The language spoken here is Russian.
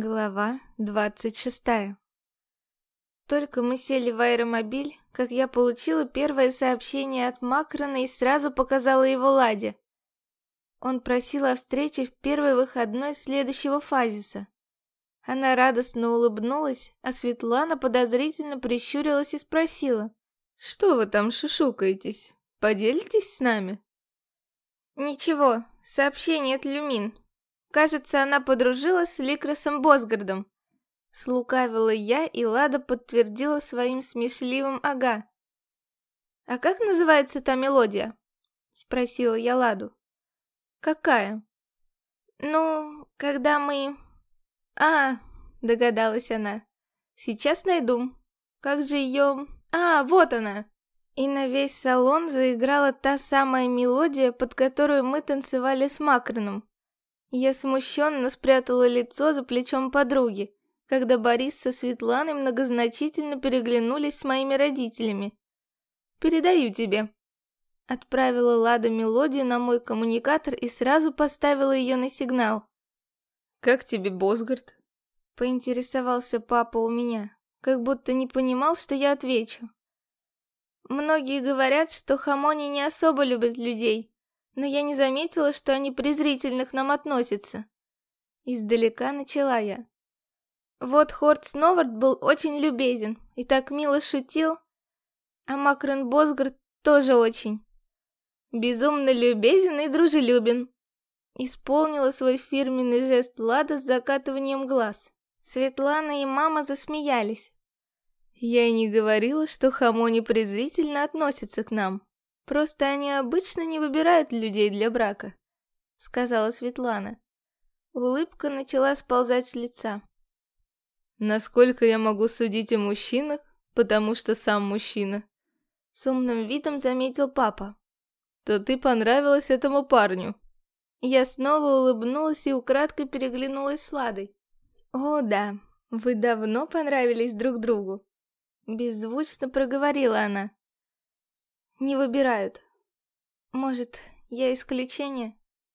Глава двадцать шестая Только мы сели в аэромобиль, как я получила первое сообщение от Макрона и сразу показала его Ладе. Он просил о встрече в первый выходной следующего фазиса. Она радостно улыбнулась, а Светлана подозрительно прищурилась и спросила. «Что вы там шушукаетесь? Поделитесь с нами?» «Ничего, сообщение от Люмин. Кажется, она подружилась с Ликрасом Босгардом». Слукавила я, и Лада подтвердила своим смешливым «ага». «А как называется та мелодия?» Спросила я Ладу. «Какая?» «Ну, когда мы...» «А, догадалась она. Сейчас найду. Как же ее... А, вот она!» И на весь салон заиграла та самая мелодия, под которую мы танцевали с Макроном. Я смущенно спрятала лицо за плечом подруги, когда Борис со Светланой многозначительно переглянулись с моими родителями. «Передаю тебе». Отправила Лада мелодию на мой коммуникатор и сразу поставила ее на сигнал. «Как тебе, Босгард?» Поинтересовался папа у меня, как будто не понимал, что я отвечу. Многие говорят, что Хамони не особо любят людей, но я не заметила, что они презрительно к нам относятся. Издалека начала я. Вот Хорт Сновард был очень любезен и так мило шутил, а Макрон Босгард тоже очень. Безумно любезен и дружелюбен. Исполнила свой фирменный жест Лада с закатыванием глаз. Светлана и мама засмеялись. Я и не говорила, что Хамони презрительно относятся к нам. Просто они обычно не выбирают людей для брака, сказала Светлана. Улыбка начала сползать с лица. Насколько я могу судить о мужчинах, потому что сам мужчина, с умным видом заметил папа. То ты понравилась этому парню. Я снова улыбнулась и украдкой переглянулась с Ладой. О, да, вы давно понравились друг другу. Беззвучно проговорила она. Не выбирают. Может, я исключение?